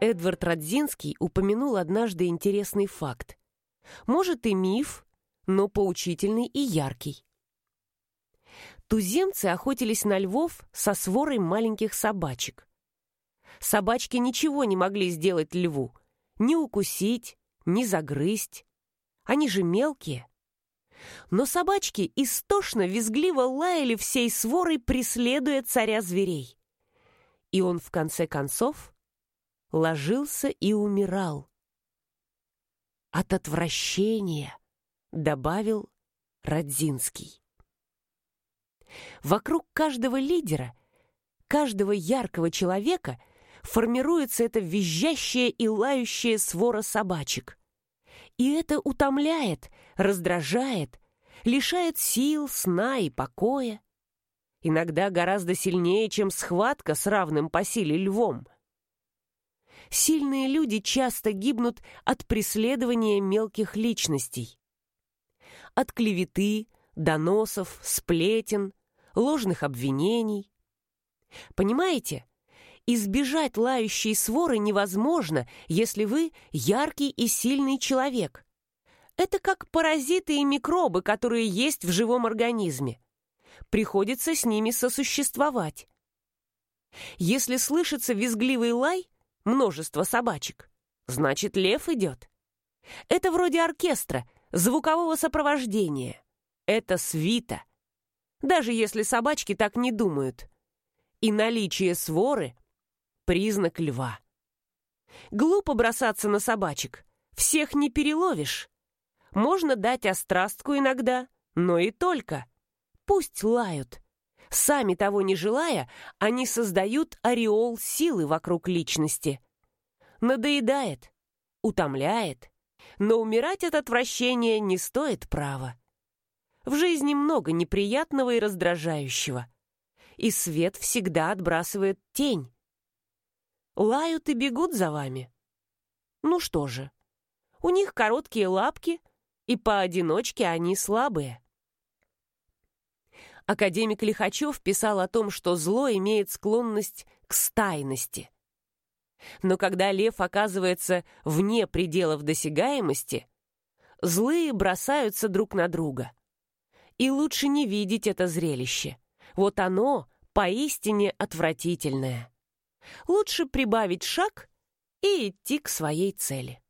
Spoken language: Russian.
Эдвард Радзинский упомянул однажды интересный факт. Может и миф, но поучительный и яркий. Туземцы охотились на львов со сворой маленьких собачек. Собачки ничего не могли сделать льву. Ни укусить, ни загрызть. Они же мелкие. Но собачки истошно визгливо лаяли всей сворой, преследуя царя зверей. И он, в конце концов, ложился и умирал. От отвращения, добавил Радзинский. Вокруг каждого лидера, каждого яркого человека формируется эта визжащая и лающая свора собачек. И это утомляет, раздражает, лишает сил, сна и покоя. Иногда гораздо сильнее, чем схватка с равным по силе львом – сильные люди часто гибнут от преследования мелких личностей. От клеветы, доносов, сплетен, ложных обвинений. Понимаете? Избежать лающей своры невозможно, если вы яркий и сильный человек. Это как паразиты и микробы, которые есть в живом организме. Приходится с ними сосуществовать. Если слышится визгливый лай, множество собачек. Значит, лев идет. Это вроде оркестра, звукового сопровождения. Это свита. Даже если собачки так не думают. И наличие своры — признак льва. Глупо бросаться на собачек. Всех не переловишь. Можно дать острастку иногда, но и только. Пусть лают. Сами того не желая, они создают ореол силы вокруг личности. Надоедает, утомляет, но умирать от отвращения не стоит права. В жизни много неприятного и раздражающего. И свет всегда отбрасывает тень. Лают и бегут за вами. Ну что же, у них короткие лапки, и поодиночке они слабые. Академик Лихачев писал о том, что зло имеет склонность к стайности. Но когда лев оказывается вне пределов досягаемости, злые бросаются друг на друга. И лучше не видеть это зрелище. Вот оно поистине отвратительное. Лучше прибавить шаг и идти к своей цели.